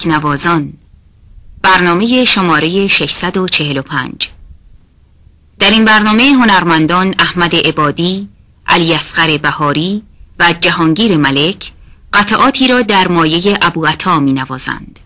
تکنوازان برنامه شماره 645 در این برنامه هنرمندان احمد عبادی، علی اصغر بهاری و جهانگیر ملک قطعاتی را در مایه ابو عطا می نوازند.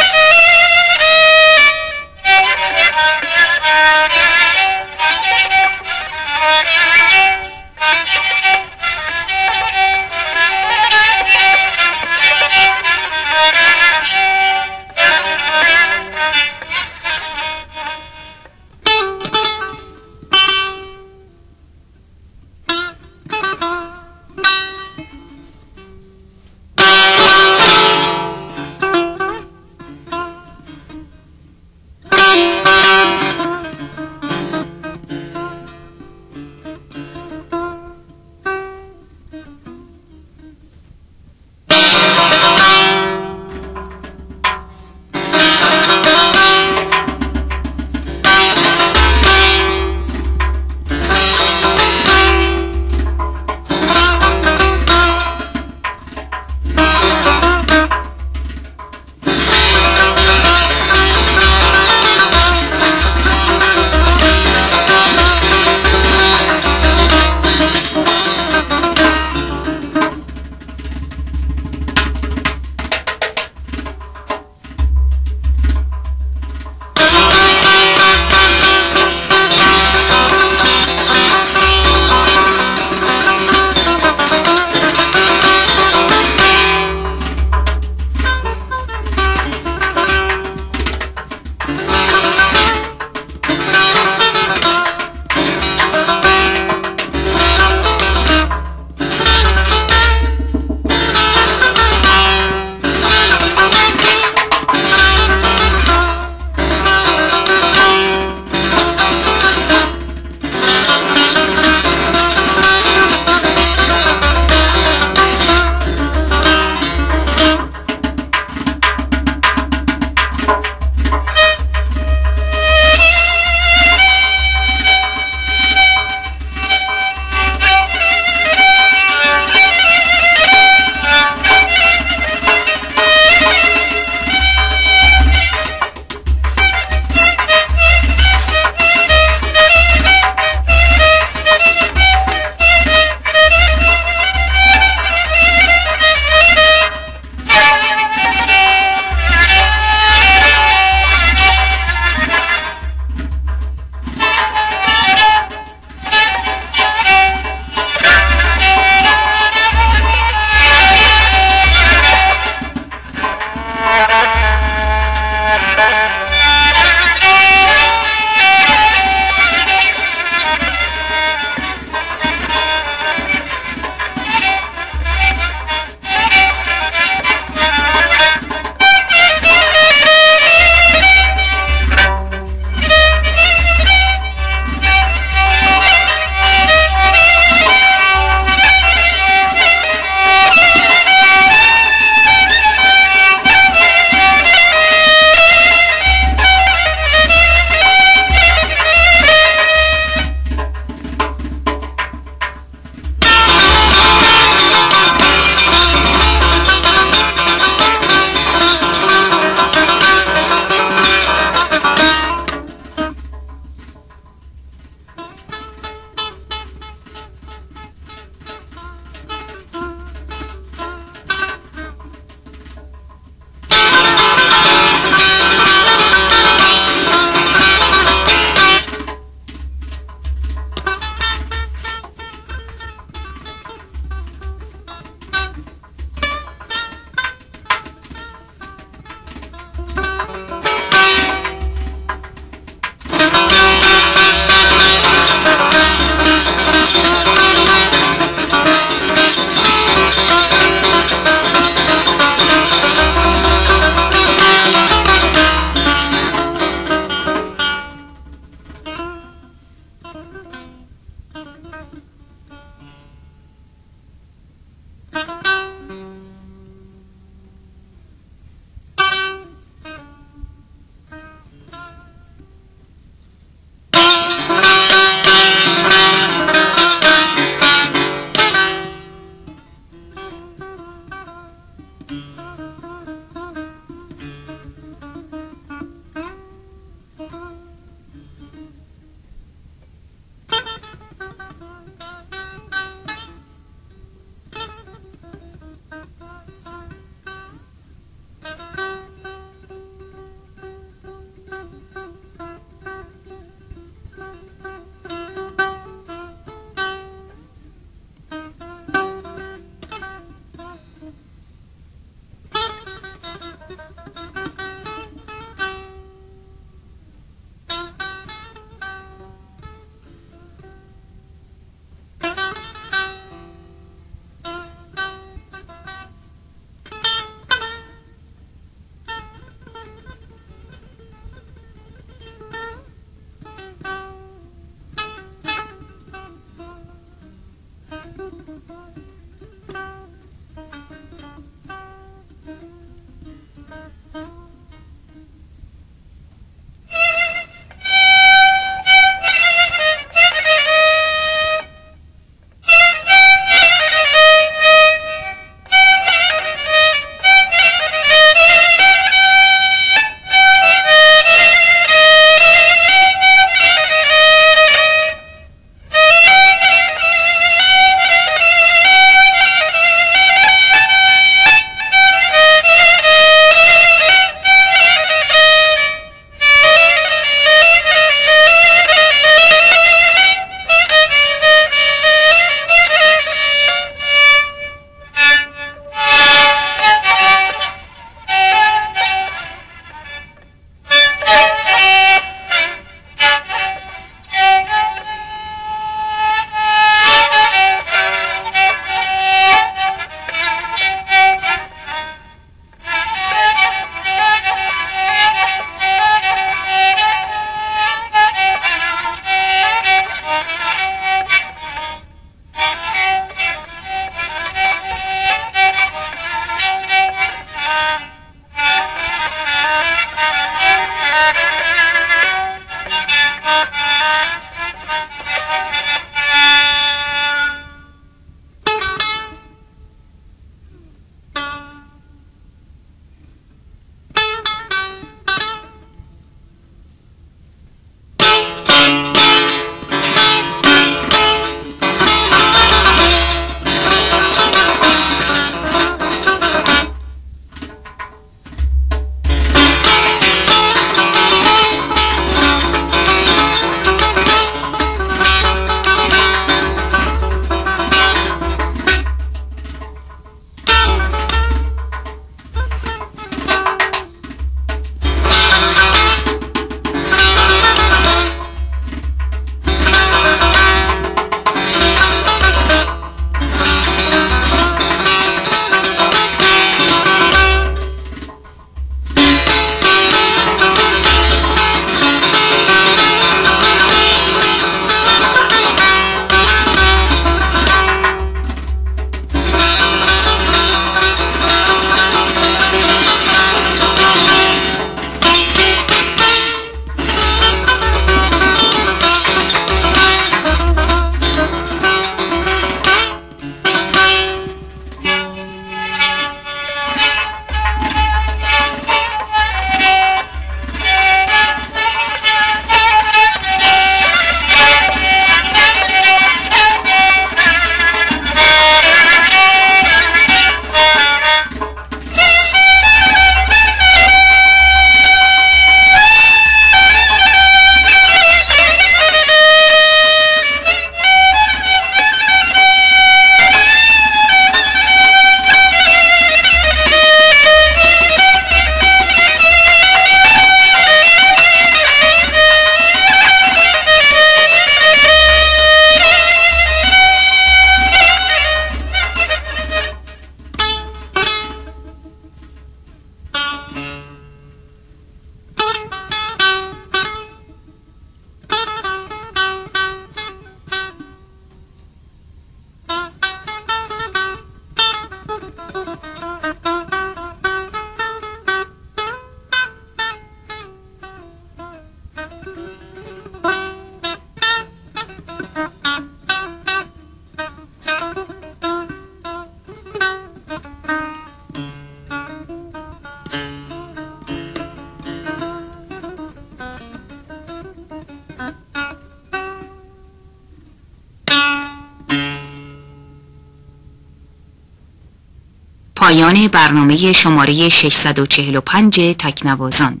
پایان برنامه شماره 645 تکنوازان.